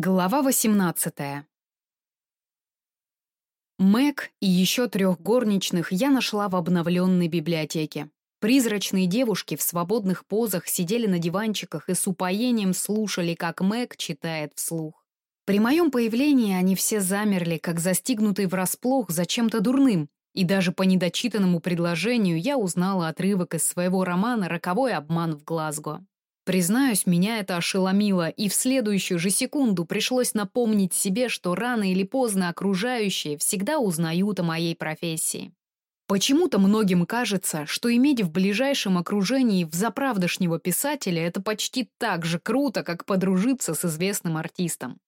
Глава 18 Мэг и еще трех горничных я нашла в обновленной библиотеке. Призрачные девушки в свободных позах сидели на диванчиках и с упоением слушали, как Мэг читает вслух. При моем появлении они все замерли, как застигнутые врасплох за чем-то дурным, и даже по недочитанному предложению я узнала отрывок из своего романа «Роковой обман в Глазго». Признаюсь, меня это ошеломило, и в следующую же секунду пришлось напомнить себе, что рано или поздно окружающие всегда узнают о моей профессии. Почему-то многим кажется, что иметь в ближайшем окружении взаправдошнего писателя это почти так же круто, как подружиться с известным артистом.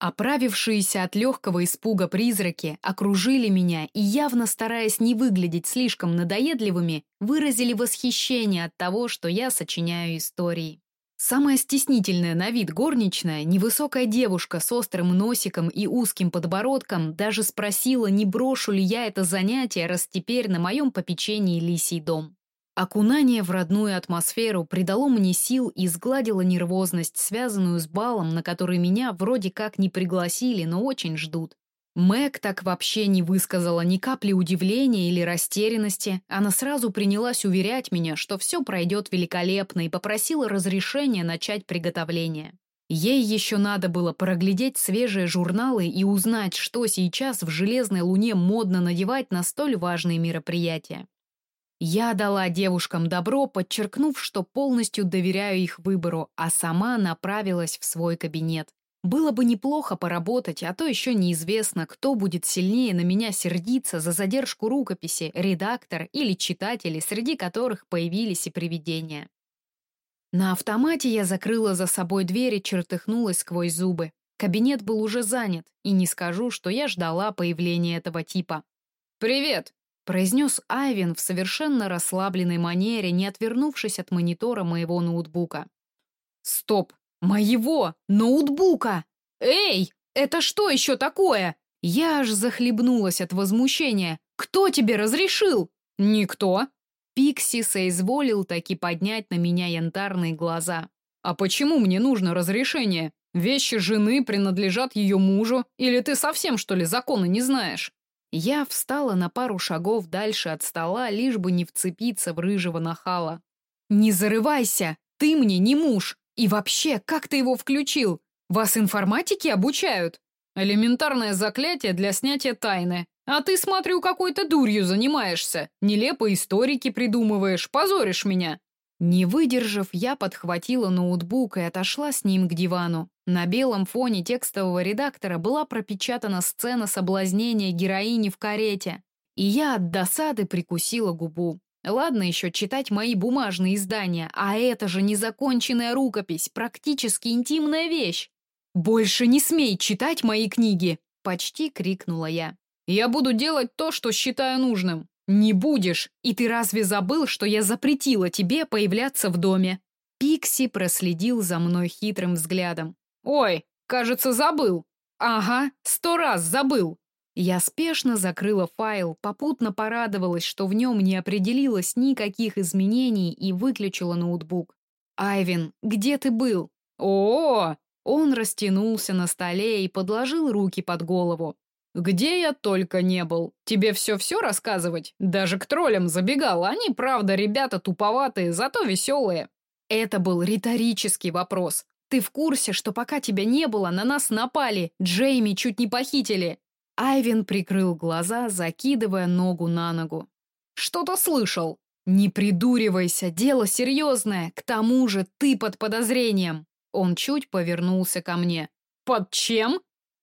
Оправившиеся от легкого испуга призраки окружили меня и, явно стараясь не выглядеть слишком надоедливыми, выразили восхищение от того, что я сочиняю истории. Самая стеснительная на вид горничная, невысокая девушка с острым носиком и узким подбородком, даже спросила, не брошу ли я это занятие, раз теперь на моем попечении лисий дом. Окунание в родную атмосферу придало мне сил и сгладило нервозность, связанную с балом, на который меня вроде как не пригласили, но очень ждут. Мэг так вообще не высказала ни капли удивления или растерянности. Она сразу принялась уверять меня, что все пройдет великолепно, и попросила разрешения начать приготовление. Ей еще надо было проглядеть свежие журналы и узнать, что сейчас в «Железной луне» модно надевать на столь важные мероприятия. Я дала девушкам добро, подчеркнув, что полностью доверяю их выбору, а сама направилась в свой кабинет. Было бы неплохо поработать, а то еще неизвестно, кто будет сильнее на меня сердиться за задержку рукописи, редактор или читатели, среди которых появились и привидения. На автомате я закрыла за собой дверь и чертыхнулась сквозь зубы. Кабинет был уже занят, и не скажу, что я ждала появления этого типа. «Привет!» Произнес Айвин в совершенно расслабленной манере, не отвернувшись от монитора моего ноутбука. «Стоп! Моего ноутбука! Эй, это что еще такое?» Я аж захлебнулась от возмущения. «Кто тебе разрешил?» «Никто». Пикси соизволил таки поднять на меня янтарные глаза. «А почему мне нужно разрешение? Вещи жены принадлежат ее мужу, или ты совсем, что ли, законы не знаешь?» Я встала на пару шагов дальше от стола, лишь бы не вцепиться в рыжего нахала. «Не зарывайся! Ты мне не муж! И вообще, как ты его включил? Вас информатики обучают?» «Элементарное заклятие для снятия тайны. А ты, смотрю, какой-то дурью занимаешься. Нелепо историки придумываешь, позоришь меня». Не выдержав, я подхватила ноутбук и отошла с ним к дивану. На белом фоне текстового редактора была пропечатана сцена соблазнения героини в карете. И я от досады прикусила губу. Ладно еще читать мои бумажные издания, а это же незаконченная рукопись, практически интимная вещь. «Больше не смей читать мои книги!» — почти крикнула я. «Я буду делать то, что считаю нужным. «Не будешь! И ты разве забыл, что я запретила тебе появляться в доме?» Пикси проследил за мной хитрым взглядом. «Ой, кажется, забыл!» «Ага, сто раз забыл!» Я спешно закрыла файл, попутно порадовалась, что в нем не определилось никаких изменений и выключила ноутбук. «Айвин, где ты был?» «О!», -о, -о Он растянулся на столе и подложил руки под голову. «Где я только не был. Тебе все-все рассказывать? Даже к троллям забегал. Они, правда, ребята туповатые, зато веселые». Это был риторический вопрос. «Ты в курсе, что пока тебя не было, на нас напали? Джейми чуть не похитили?» Айвин прикрыл глаза, закидывая ногу на ногу. «Что-то слышал?» «Не придуривайся, дело серьезное. К тому же ты под подозрением». Он чуть повернулся ко мне. «Под чем?»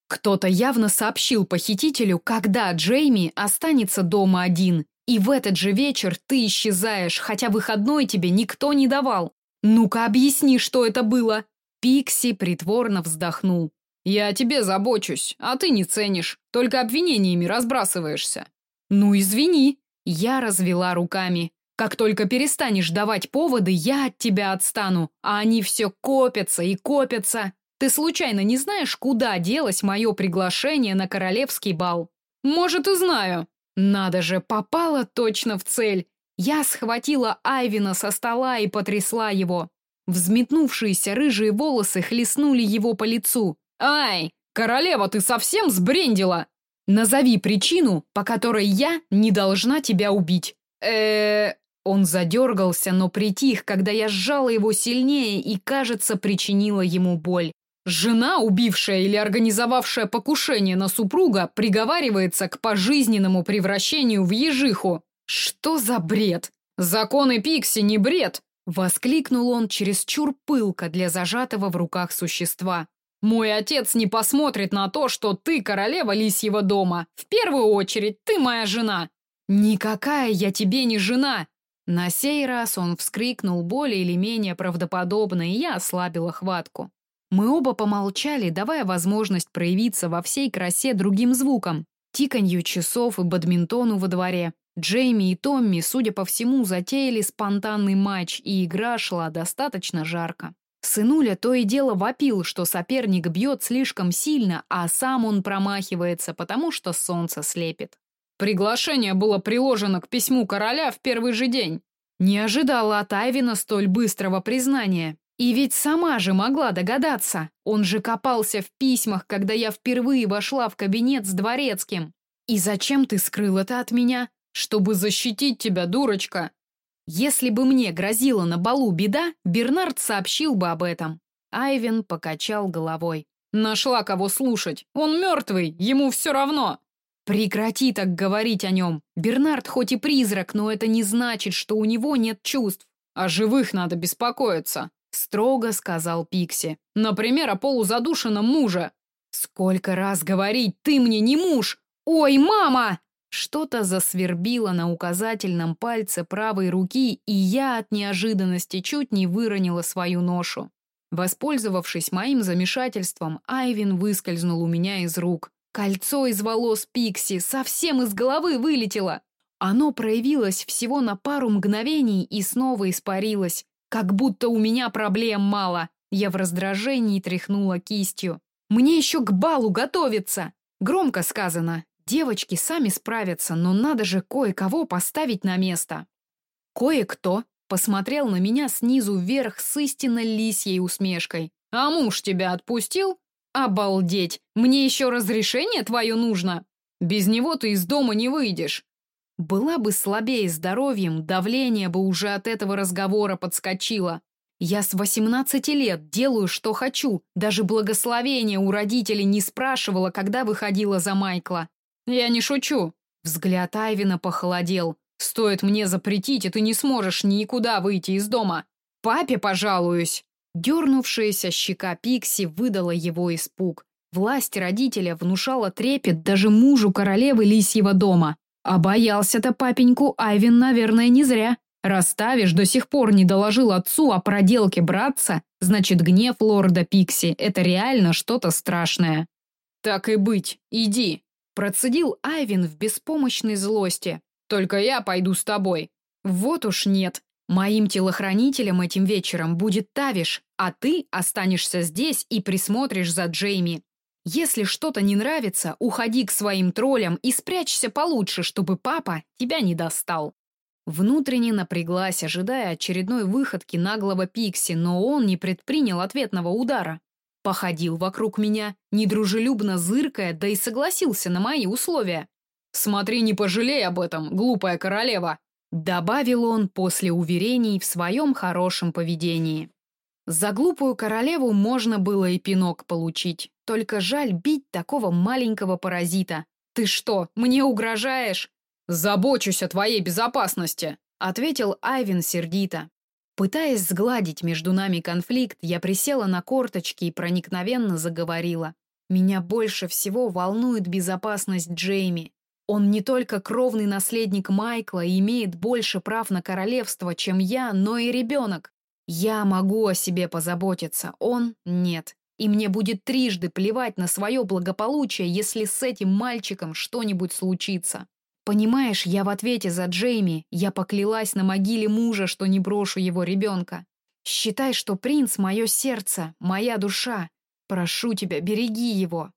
Кто-то явно сообщил похитителю, когда Джейми останется дома один. И в этот же вечер ты исчезаешь, хотя выходной тебе никто не давал. Ну-ка объясни, что это было. Пикси притворно вздохнул. Я о тебе забочусь, а ты не ценишь, только обвинениями разбрасываешься. Ну извини, я развела руками. Как только перестанешь давать поводы, я от тебя отстану, а они все копятся и копятся. Ты случайно не знаешь, куда делось мое приглашение на королевский бал? Может, и знаю. Надо же, попала точно в цель. Я схватила Айвина со стола и потрясла его. Взметнувшиеся рыжие волосы хлестнули его по лицу. Ай, королева, ты совсем сбрендила? Назови причину, по которой я не должна тебя убить. Э, он задергался, но притих, когда я сжала его сильнее и, кажется, причинила ему боль. Жена, убившая или организовавшая покушение на супруга, приговаривается к пожизненному превращению в ежиху. Что за бред? Законы Пикси не бред, воскликнул он чересчур пылко для зажатого в руках существа. Мой отец не посмотрит на то, что ты королева лисьего дома. В первую очередь, ты моя жена. Никакая я тебе не жена. На сей раз он вскрикнул более или менее правдоподобно, и я ослабила хватку. Мы оба помолчали, давая возможность проявиться во всей красе другим звукам. Тиканью часов и бадминтону во дворе. Джейми и Томми, судя по всему, затеяли спонтанный матч, и игра шла достаточно жарко. Сынуля то и дело вопил, что соперник бьет слишком сильно, а сам он промахивается, потому что солнце слепит. Приглашение было приложено к письму короля в первый же день. Не ожидала от Айвина столь быстрого признания. И ведь сама же могла догадаться. Он же копался в письмах, когда я впервые вошла в кабинет с дворецким. И зачем ты скрыл это от меня? Чтобы защитить тебя, дурочка. Если бы мне грозила на балу беда, Бернард сообщил бы об этом. Айвен покачал головой. Нашла кого слушать. Он мертвый, ему все равно. Прекрати так говорить о нем. Бернард хоть и призрак, но это не значит, что у него нет чувств. О живых надо беспокоиться строго сказал Пикси. Например, о полузадушенном муже. Сколько раз говорить, ты мне не муж. Ой, мама! Что-то засвербило на указательном пальце правой руки, и я от неожиданности чуть не выронила свою ношу. Воспользовавшись моим замешательством, Айвин выскользнул у меня из рук. Кольцо из волос Пикси совсем из головы вылетело. Оно проявилось всего на пару мгновений и снова испарилось. Как будто у меня проблем мало. Я в раздражении тряхнула кистью. Мне еще к балу готовиться. Громко сказано. Девочки сами справятся, но надо же кое-кого поставить на место. Кое-кто посмотрел на меня снизу вверх с истинно лисьей усмешкой. А муж тебя отпустил? Обалдеть! Мне еще разрешение твое нужно? Без него ты из дома не выйдешь. Была бы слабее здоровьем, давление бы уже от этого разговора подскочило. Я с 18 лет делаю, что хочу, даже благословения у родителей не спрашивала, когда выходила за Майкла. Я не шучу. Взгляд Айвина похолодел. Стоит мне запретить, и ты не сможешь никуда выйти из дома. Папе пожалуюсь. Дернувшаяся щека Пикси выдала его испуг. Власть родителя внушала трепет даже мужу королевы Лисьего дома. А боялся-то папеньку Айвин, наверное, не зря. Расставишь до сих пор не доложил отцу о проделке братца, значит, гнев лорда Пикси – это реально что-то страшное. Так и быть, иди, процедил Айвин в беспомощной злости. Только я пойду с тобой. Вот уж нет. Моим телохранителем этим вечером будет Тавиш, а ты останешься здесь и присмотришь за Джейми. Если что-то не нравится, уходи к своим троллям и спрячься получше, чтобы папа тебя не достал. Внутренне напряглась, ожидая очередной выходки наглого Пикси, но он не предпринял ответного удара. Походил вокруг меня, недружелюбно зыркая, да и согласился на мои условия. «Смотри, не пожалей об этом, глупая королева!» Добавил он после уверений в своем хорошем поведении. За глупую королеву можно было и пинок получить. Только жаль бить такого маленького паразита. Ты что, мне угрожаешь? Забочусь о твоей безопасности, ответил Айвин сердито. Пытаясь сгладить между нами конфликт, я присела на корточки и проникновенно заговорила. Меня больше всего волнует безопасность Джейми. Он не только кровный наследник Майкла и имеет больше прав на королевство, чем я, но и ребенок. Я могу о себе позаботиться, он — нет. И мне будет трижды плевать на свое благополучие, если с этим мальчиком что-нибудь случится. Понимаешь, я в ответе за Джейми, я поклялась на могиле мужа, что не брошу его ребенка. Считай, что принц — мое сердце, моя душа. Прошу тебя, береги его.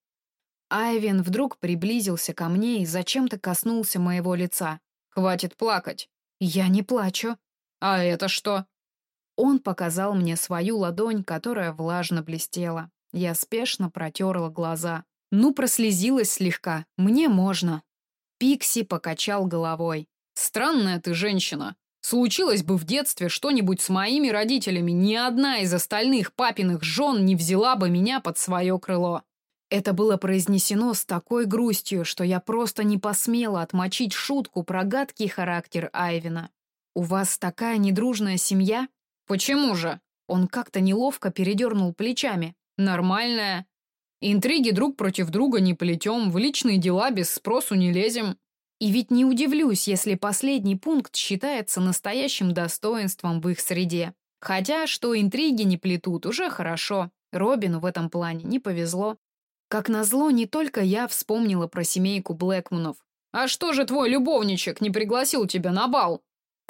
Айвен вдруг приблизился ко мне и зачем-то коснулся моего лица. Хватит плакать. Я не плачу. А это что? Он показал мне свою ладонь, которая влажно блестела. Я спешно протерла глаза. Ну, прослезилась слегка. Мне можно. Пикси покачал головой. Странная ты женщина. Случилось бы в детстве что-нибудь с моими родителями, ни одна из остальных папиных жен не взяла бы меня под свое крыло. Это было произнесено с такой грустью, что я просто не посмела отмочить шутку про гадкий характер Айвина. «У вас такая недружная семья?» «Почему же?» Он как-то неловко передернул плечами. «Нормальная. Интриги друг против друга не плетем, в личные дела без спросу не лезем». И ведь не удивлюсь, если последний пункт считается настоящим достоинством в их среде. Хотя, что интриги не плетут, уже хорошо. Робину в этом плане не повезло. Как назло, не только я вспомнила про семейку Блэкмунов. «А что же твой любовничек не пригласил тебя на бал?»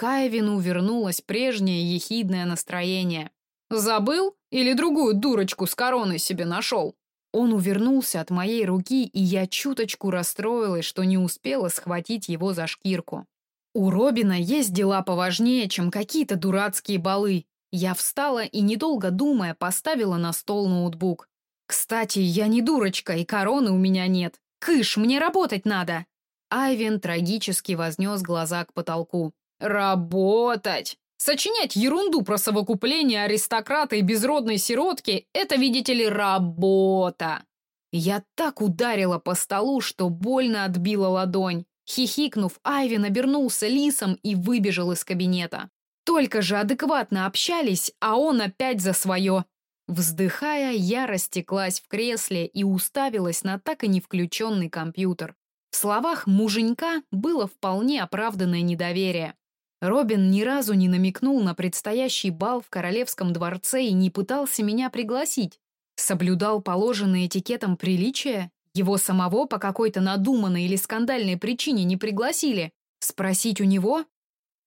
К Айвину вернулось прежнее ехидное настроение. «Забыл? Или другую дурочку с короной себе нашел?» Он увернулся от моей руки, и я чуточку расстроилась, что не успела схватить его за шкирку. У Робина есть дела поважнее, чем какие-то дурацкие балы. Я встала и, недолго думая, поставила на стол ноутбук. Кстати, я не дурочка, и короны у меня нет. Кыш, мне работать надо. Айвен трагически вознес глаза к потолку. Работать! Сочинять ерунду про совокупление аристократа и безродной сиротки – это, видите ли, работа. Я так ударила по столу, что больно отбила ладонь. Хихикнув, Айвен обернулся лисом и выбежал из кабинета. Только же адекватно общались, а он опять за свое. Вздыхая, я растеклась в кресле и уставилась на так и не включенный компьютер. В словах муженька было вполне оправданное недоверие. Робин ни разу не намекнул на предстоящий бал в королевском дворце и не пытался меня пригласить. Соблюдал положенные этикетом приличия? Его самого по какой-то надуманной или скандальной причине не пригласили? Спросить у него?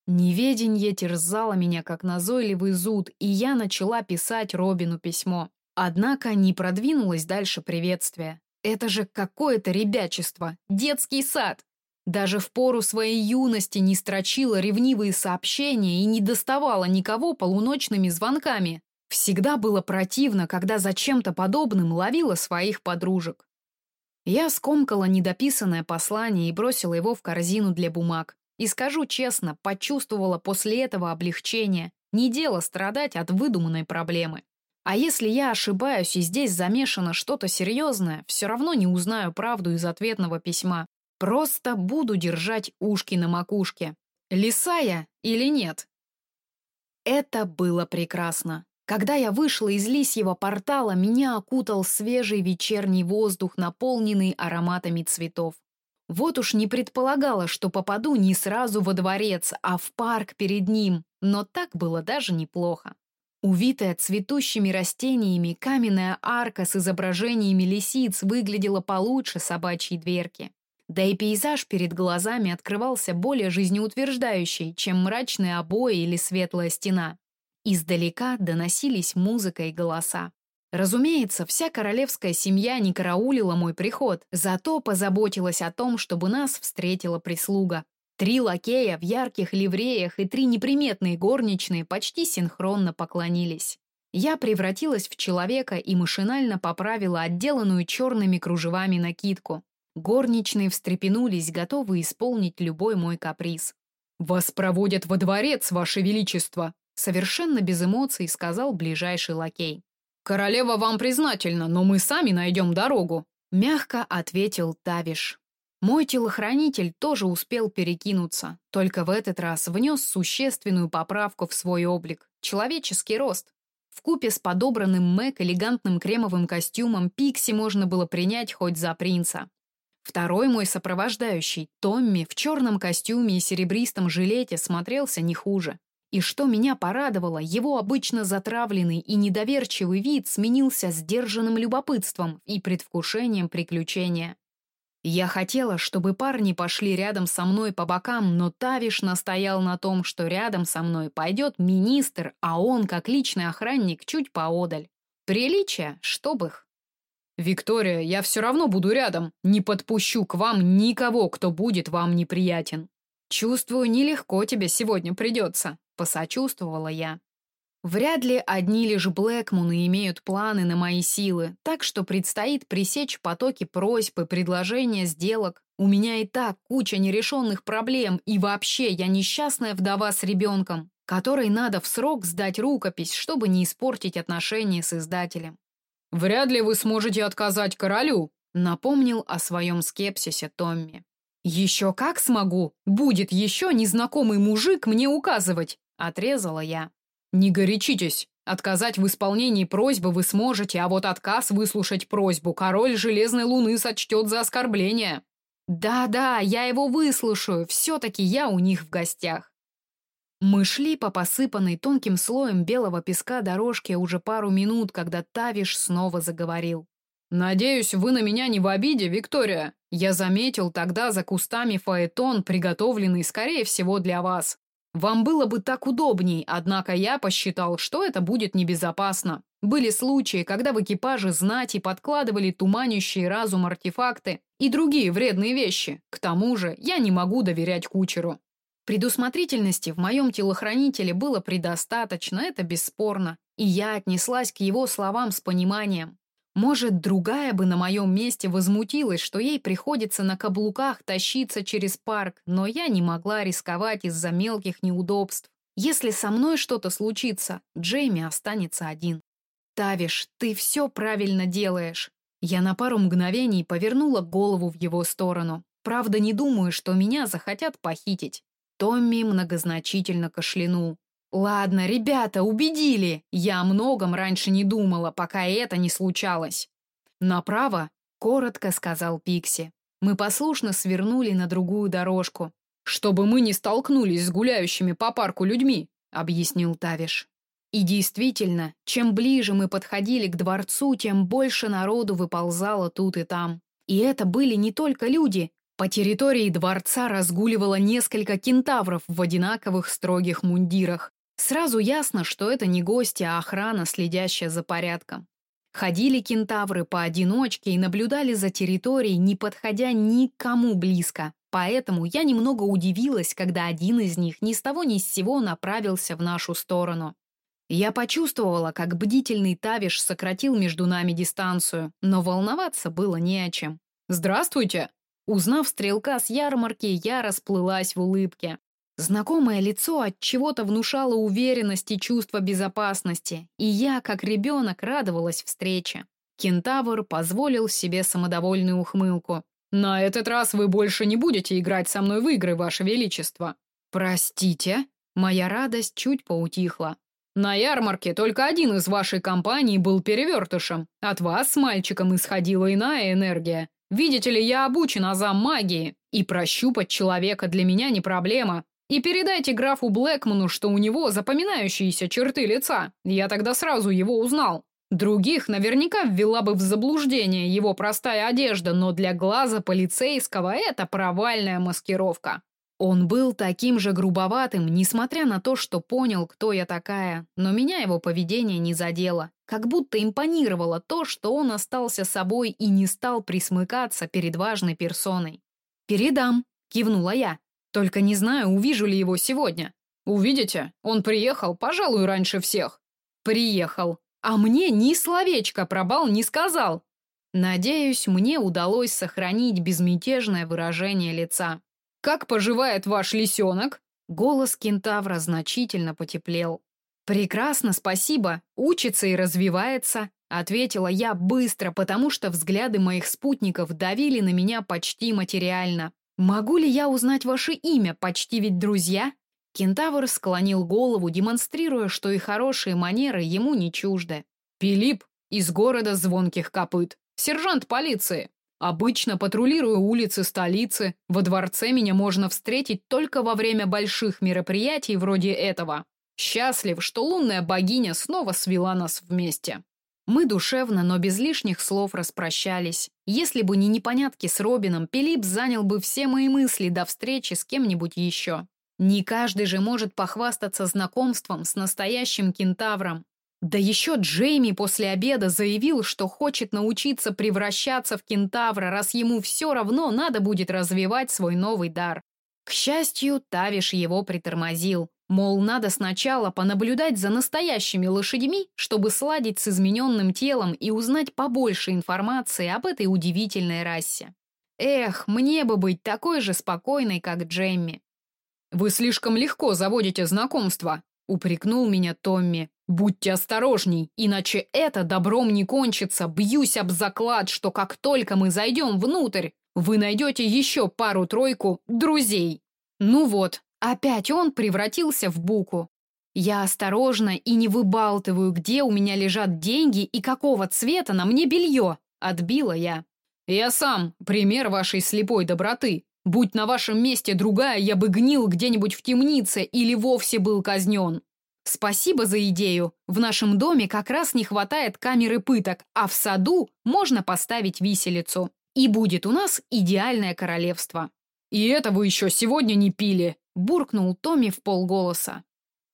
Неведенье терзало меня, как назойливый зуд, и я начала писать Робину письмо. Однако не продвинулась дальше приветствия. Это же какое-то ребячество, детский сад. Даже в пору своей юности не строчила ревнивые сообщения и не доставала никого полуночными звонками. Всегда было противно, когда за чем-то подобным ловила своих подружек. Я скомкала недописанное послание и бросила его в корзину для бумаг. И скажу честно, почувствовала после этого облегчение. Не дело страдать от выдуманной проблемы. А если я ошибаюсь и здесь замешано что-то серьезное, все равно не узнаю правду из ответного письма. Просто буду держать ушки на макушке. Лиса я или нет? Это было прекрасно. Когда я вышла из лисьего портала, меня окутал свежий вечерний воздух, наполненный ароматами цветов. Вот уж не предполагала, что попаду не сразу во дворец, а в парк перед ним, но так было даже неплохо. Увитая цветущими растениями, каменная арка с изображениями лисиц выглядела получше собачьей дверки. Да и пейзаж перед глазами открывался более жизнеутверждающий, чем мрачные обои или светлая стена. Издалека доносились музыка и голоса. Разумеется, вся королевская семья не караулила мой приход, зато позаботилась о том, чтобы нас встретила прислуга. Три лакея в ярких ливреях и три неприметные горничные почти синхронно поклонились. Я превратилась в человека и машинально поправила отделанную черными кружевами накидку. Горничные встрепенулись, готовы исполнить любой мой каприз. «Вас проводят во дворец, ваше величество!» Совершенно без эмоций сказал ближайший лакей. «Королева вам признательна, но мы сами найдем дорогу», — мягко ответил Тавиш. Мой телохранитель тоже успел перекинуться, только в этот раз внес существенную поправку в свой облик — человеческий рост. В купе с подобранным Мэг элегантным кремовым костюмом Пикси можно было принять хоть за принца. Второй мой сопровождающий, Томми, в черном костюме и серебристом жилете смотрелся не хуже. И что меня порадовало, его обычно затравленный и недоверчивый вид сменился сдержанным любопытством и предвкушением приключения. Я хотела, чтобы парни пошли рядом со мной по бокам, но Тавиш настоял на том, что рядом со мной пойдет министр, а он, как личный охранник, чуть поодаль. Приличие, чтоб их. «Виктория, я все равно буду рядом. Не подпущу к вам никого, кто будет вам неприятен». «Чувствую, нелегко тебе сегодня придется», — посочувствовала я. Вряд ли одни лишь Блэкмуны имеют планы на мои силы, так что предстоит пресечь потоки просьб и предложения сделок. У меня и так куча нерешенных проблем, и вообще я несчастная вдова с ребенком, которой надо в срок сдать рукопись, чтобы не испортить отношения с издателем. «Вряд ли вы сможете отказать королю», — напомнил о своем скепсисе Томми. «Еще как смогу! Будет еще незнакомый мужик мне указывать!» — отрезала я. Не горячитесь. Отказать в исполнении просьбы вы сможете, а вот отказ выслушать просьбу король Железной Луны сочтет за оскорбление. Да-да, я его выслушаю, все-таки я у них в гостях. Мы шли по посыпанной тонким слоем белого песка дорожке уже пару минут, когда Тавиш снова заговорил. «Надеюсь, вы на меня не в обиде, Виктория. Я заметил тогда за кустами фаэтон, приготовленный, скорее всего, для вас. Вам было бы так удобней, однако я посчитал, что это будет небезопасно. Были случаи, когда в экипаже знати подкладывали туманящие разум артефакты и другие вредные вещи. К тому же я не могу доверять кучеру. Предусмотрительности в моем телохранителе было предостаточно, это бесспорно, и я отнеслась к его словам с пониманием. Может, другая бы на моем месте возмутилась, что ей приходится на каблуках тащиться через парк, но я не могла рисковать из-за мелких неудобств. Если со мной что-то случится, Джейми останется один. «Тавиш, ты все правильно делаешь». Я на пару мгновений повернула голову в его сторону. Правда, не думаю, что меня захотят похитить. Томми многозначительно кашлянул. «Ладно, ребята, убедили. Я о многом раньше не думала, пока это не случалось». «Направо», — коротко сказал Пикси. Мы послушно свернули на другую дорожку. «Чтобы мы не столкнулись с гуляющими по парку людьми», — объяснил Тавиш. И действительно, чем ближе мы подходили к дворцу, тем больше народу выползало тут и там. И это были не только люди. По территории дворца разгуливало несколько кентавров в одинаковых строгих мундирах. Сразу ясно, что это не гости, а охрана, следящая за порядком. Ходили кентавры поодиночке и наблюдали за территорией, не подходя никому близко. Поэтому я немного удивилась, когда один из них ни с того ни с сего направился в нашу сторону. Я почувствовала, как бдительный Тавиш сократил между нами дистанцию, но волноваться было не о чем. «Здравствуйте!» Узнав стрелка с ярмарки, я расплылась в улыбке. Знакомое лицо от чего-то внушало уверенность и чувство безопасности, и я, как ребенок, радовалась встрече. Кентавр позволил себе самодовольную ухмылку. «На этот раз вы больше не будете играть со мной в игры, Ваше Величество». «Простите?» Моя радость чуть поутихла. «На ярмарке только один из вашей компании был перевертышем. От вас с мальчиком исходила иная энергия. Видите ли, я обучен азам магии, и прощупать человека для меня не проблема. И передайте графу Блэкману, что у него запоминающиеся черты лица. Я тогда сразу его узнал. Других наверняка ввела бы в заблуждение его простая одежда, но для глаза полицейского это провальная маскировка. Он был таким же грубоватым, несмотря на то, что понял, кто я такая, но меня его поведение не задело. Как будто импонировало то, что он остался собой и не стал присмыкаться перед важной персоной. «Передам», — кивнула я. Только не знаю, увижу ли его сегодня. Увидите? Он приехал, пожалуй, раньше всех. Приехал. А мне ни словечко про бал не сказал. Надеюсь, мне удалось сохранить безмятежное выражение лица. «Как поживает ваш лисенок?» Голос кентавра значительно потеплел. «Прекрасно, спасибо. Учится и развивается», — ответила я быстро, потому что взгляды моих спутников давили на меня почти материально. «Могу ли я узнать ваше имя, почти ведь друзья?» Кентавр склонил голову, демонстрируя, что и хорошие манеры ему не чужды. «Пилип из города звонких копыт, сержант полиции. Обычно патрулирую улицы столицы, во дворце меня можно встретить только во время больших мероприятий вроде этого. Счастлив, что лунная богиня снова свела нас вместе». Мы душевно, но без лишних слов распрощались. Если бы не непонятки с Робином, Пилип занял бы все мои мысли до встречи с кем-нибудь еще. Не каждый же может похвастаться знакомством с настоящим кентавром. Да еще Джейми после обеда заявил, что хочет научиться превращаться в кентавра, раз ему все равно надо будет развивать свой новый дар. К счастью, Тавиш его притормозил. Мол, надо сначала понаблюдать за настоящими лошадьми, чтобы сладить с измененным телом и узнать побольше информации об этой удивительной расе. Эх, мне бы быть такой же спокойной, как Джемми. «Вы слишком легко заводите знакомства», — упрекнул меня Томми. «Будьте осторожней, иначе это добром не кончится. Бьюсь об заклад, что как только мы зайдем внутрь, вы найдете еще пару-тройку друзей». Ну вот, опять он превратился в буку. Я осторожно и не выбалтываю, где у меня лежат деньги и какого цвета на мне белье. Отбила я. Я сам пример вашей слепой доброты. Будь на вашем месте другая, я бы гнил где-нибудь в темнице или вовсе был казнен. Спасибо за идею. В нашем доме как раз не хватает камеры пыток, а в саду можно поставить виселицу. И будет у нас идеальное королевство. И это вы еще сегодня не пили, буркнул Томми в полголоса.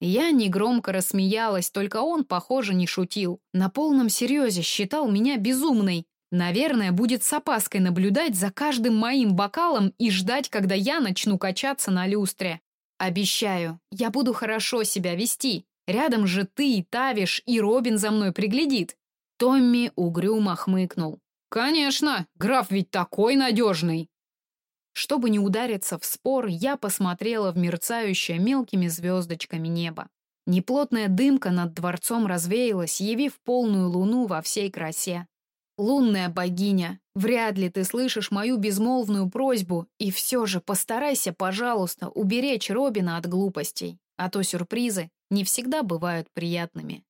Я негромко рассмеялась, только он, похоже, не шутил. На полном серьезе считал меня безумной. Наверное, будет с опаской наблюдать за каждым моим бокалом и ждать, когда я начну качаться на люстре. Обещаю, я буду хорошо себя вести. Рядом же ты, и Тавиш и Робин за мной приглядит. Томми угрюмо хмыкнул. Конечно, граф ведь такой надежный. Чтобы не удариться в спор, я посмотрела в мерцающее мелкими звездочками небо. Неплотная дымка над дворцом развеялась, явив полную луну во всей красе. Лунная богиня, вряд ли ты слышишь мою безмолвную просьбу, и все же постарайся, пожалуйста, уберечь Робина от глупостей, а то сюрпризы не всегда бывают приятными.